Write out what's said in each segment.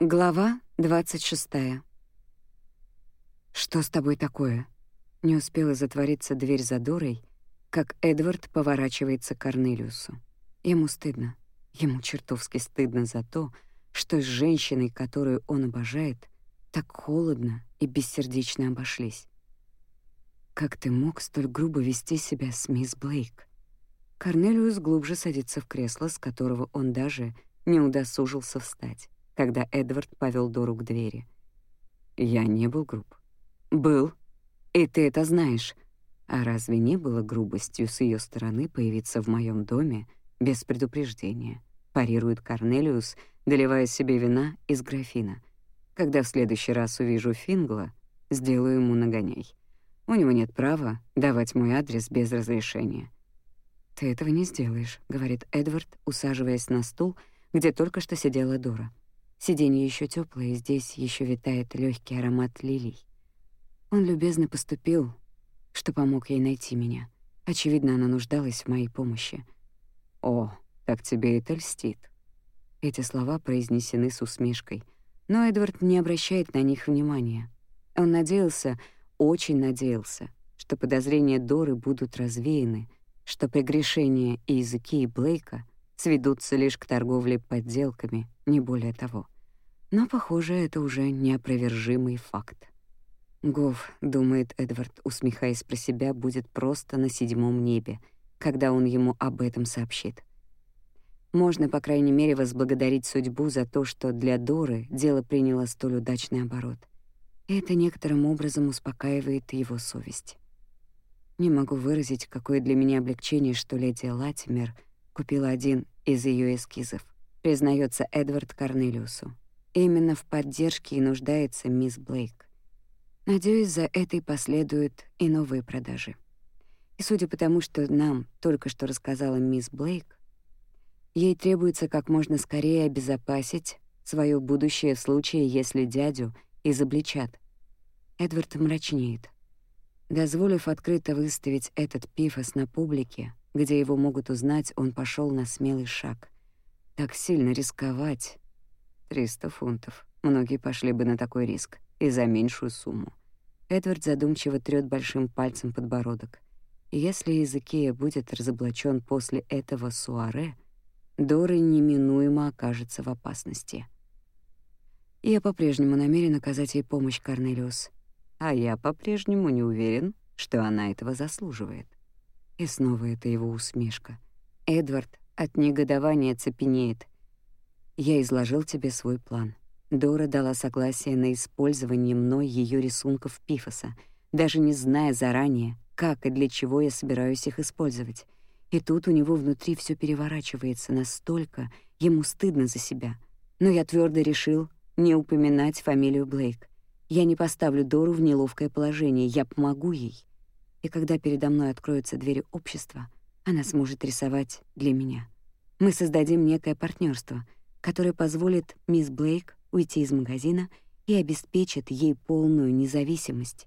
Глава 26. «Что с тобой такое?» Не успела затвориться дверь за Дорой, как Эдвард поворачивается к Корнелиусу. Ему стыдно. Ему чертовски стыдно за то, что с женщиной, которую он обожает, так холодно и бессердечно обошлись. «Как ты мог столь грубо вести себя с мисс Блейк?» Корнелиус глубже садится в кресло, с которого он даже не удосужился встать когда Эдвард повел Дору к двери. «Я не был груб». «Был. И ты это знаешь. А разве не было грубостью с ее стороны появиться в моем доме без предупреждения?» парирует Корнелиус, доливая себе вина из графина. «Когда в следующий раз увижу Фингла, сделаю ему нагоняй. У него нет права давать мой адрес без разрешения». «Ты этого не сделаешь», — говорит Эдвард, усаживаясь на стул, где только что сидела Дора. Сиденье еще теплое, и здесь еще витает легкий аромат лилий. Он любезно поступил, что помог ей найти меня. Очевидно, она нуждалась в моей помощи. «О, так тебе это льстит». Эти слова произнесены с усмешкой, но Эдвард не обращает на них внимания. Он надеялся, очень надеялся, что подозрения Доры будут развеяны, что прегрешения и языки Блейка сведутся лишь к торговле подделками, не более того. Но, похоже, это уже неопровержимый факт. Гов, думает Эдвард, усмехаясь про себя, будет просто на седьмом небе, когда он ему об этом сообщит. Можно, по крайней мере, возблагодарить судьбу за то, что для Доры дело приняло столь удачный оборот. это некоторым образом успокаивает его совесть. Не могу выразить, какое для меня облегчение, что леди Латимер купила один из ее эскизов признается Эдвард Корнелиусу. Именно в поддержке и нуждается мисс Блейк. Надеюсь, за этой последуют и новые продажи. И судя по тому, что нам только что рассказала мисс Блейк, ей требуется как можно скорее обезопасить свое будущее в случае, если дядю изобличат. Эдвард мрачнеет. Дозволив открыто выставить этот пифос на публике, где его могут узнать, он пошел на смелый шаг — так сильно рисковать. 300 фунтов. Многие пошли бы на такой риск. И за меньшую сумму. Эдвард задумчиво трёт большим пальцем подбородок. Если Изакия будет разоблачен после этого суаре, Дора неминуемо окажется в опасности. Я по-прежнему намерен оказать ей помощь, Корнелиус. А я по-прежнему не уверен, что она этого заслуживает. И снова это его усмешка. Эдвард от негодования цепенеет. Я изложил тебе свой план. Дора дала согласие на использование мной ее рисунков Пифоса, даже не зная заранее, как и для чего я собираюсь их использовать. И тут у него внутри все переворачивается настолько, ему стыдно за себя. Но я твердо решил не упоминать фамилию Блейк. Я не поставлю Дору в неловкое положение, я помогу ей. И когда передо мной откроются двери общества — она сможет рисовать для меня. Мы создадим некое партнерство, которое позволит мисс Блейк уйти из магазина и обеспечит ей полную независимость.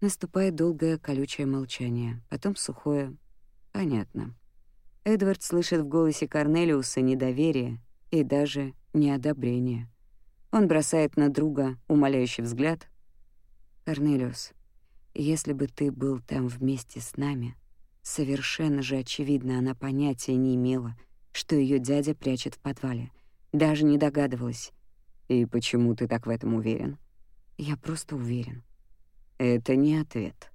Наступает долгое колючее молчание, потом сухое «понятно». Эдвард слышит в голосе Корнелиуса недоверие и даже неодобрение. Он бросает на друга умоляющий взгляд. «Корнелиус, если бы ты был там вместе с нами, Совершенно же очевидно, она понятия не имела, что ее дядя прячет в подвале. Даже не догадывалась. «И почему ты так в этом уверен?» «Я просто уверен». «Это не ответ».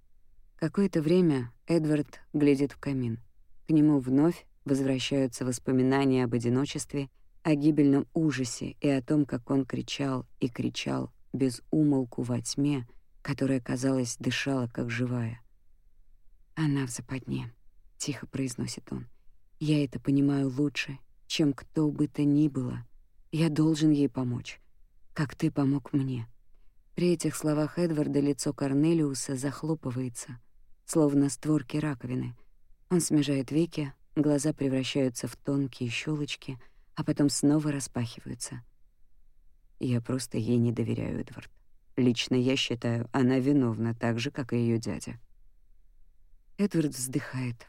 Какое-то время Эдвард глядит в камин. К нему вновь возвращаются воспоминания об одиночестве, о гибельном ужасе и о том, как он кричал и кричал без умолку во тьме, которая, казалось, дышала как живая. «Она в западне», — тихо произносит он. «Я это понимаю лучше, чем кто бы то ни было. Я должен ей помочь, как ты помог мне». При этих словах Эдварда лицо Корнелиуса захлопывается, словно створки раковины. Он смежает веки, глаза превращаются в тонкие щелочки, а потом снова распахиваются. Я просто ей не доверяю, Эдвард. Лично я считаю, она виновна так же, как и ее дядя. Эдвард вздыхает.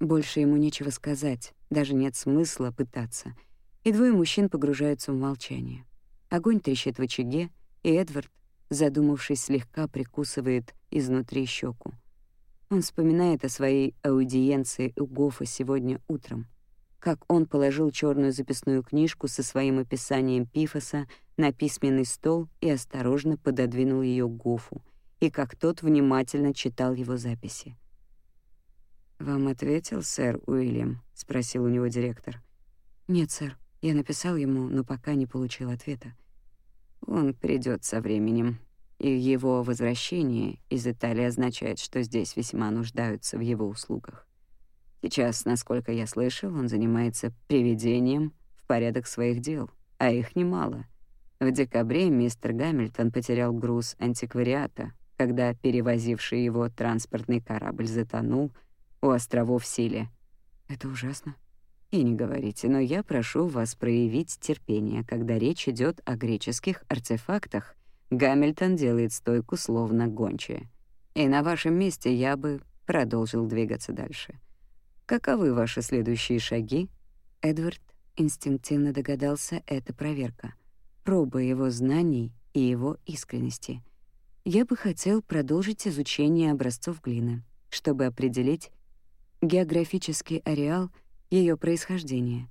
Больше ему нечего сказать, даже нет смысла пытаться. И двое мужчин погружаются в молчание. Огонь трещит в очаге, и Эдвард, задумавшись, слегка прикусывает изнутри щеку. Он вспоминает о своей аудиенции у Гофа сегодня утром, как он положил черную записную книжку со своим описанием Пифоса на письменный стол и осторожно пододвинул ее к Гофу, и как тот внимательно читал его записи. «Вам ответил сэр Уильям?» — спросил у него директор. «Нет, сэр. Я написал ему, но пока не получил ответа. Он придет со временем, и его возвращение из Италии означает, что здесь весьма нуждаются в его услугах. Сейчас, насколько я слышал, он занимается приведением в порядок своих дел, а их немало. В декабре мистер Гамильтон потерял груз антиквариата, когда перевозивший его транспортный корабль затонул у островов Силе. Это ужасно. И не говорите, но я прошу вас проявить терпение, когда речь идет о греческих артефактах. Гамильтон делает стойку словно гончая. И на вашем месте я бы продолжил двигаться дальше. Каковы ваши следующие шаги? Эдвард инстинктивно догадался, это проверка. Проба его знаний и его искренности. Я бы хотел продолжить изучение образцов глины, чтобы определить географический ареал — ее происхождение.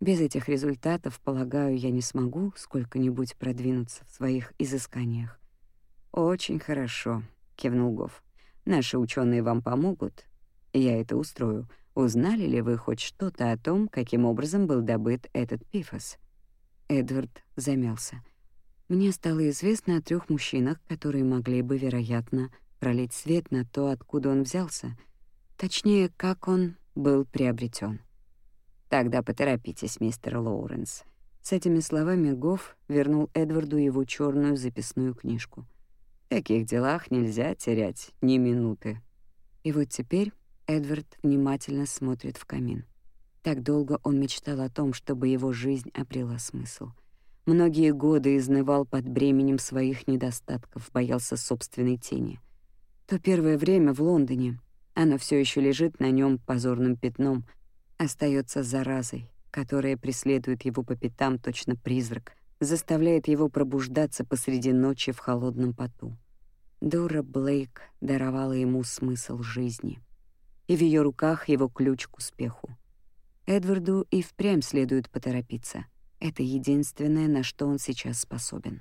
Без этих результатов, полагаю, я не смогу сколько-нибудь продвинуться в своих изысканиях. Очень хорошо, кивнул Гоф. Наши ученые вам помогут. Я это устрою. Узнали ли вы хоть что-то о том, каким образом был добыт этот пифос? Эдвард замялся. Мне стало известно о трех мужчинах, которые могли бы, вероятно, пролить свет на то, откуда он взялся, точнее, как он был приобретен. Тогда поторопитесь, мистер Лоуренс. С этими словами Гофф вернул Эдварду его черную записную книжку. В таких делах нельзя терять ни минуты. И вот теперь Эдвард внимательно смотрит в камин. Так долго он мечтал о том, чтобы его жизнь обрела смысл. Многие годы изнывал под бременем своих недостатков, боялся собственной тени. То первое время в Лондоне оно все еще лежит на нем позорным пятном — остается заразой, которая преследует его по пятам точно призрак, заставляет его пробуждаться посреди ночи в холодном поту. Дора Блейк даровала ему смысл жизни, и в ее руках его ключ к успеху. Эдварду и впрямь следует поторопиться. Это единственное, на что он сейчас способен.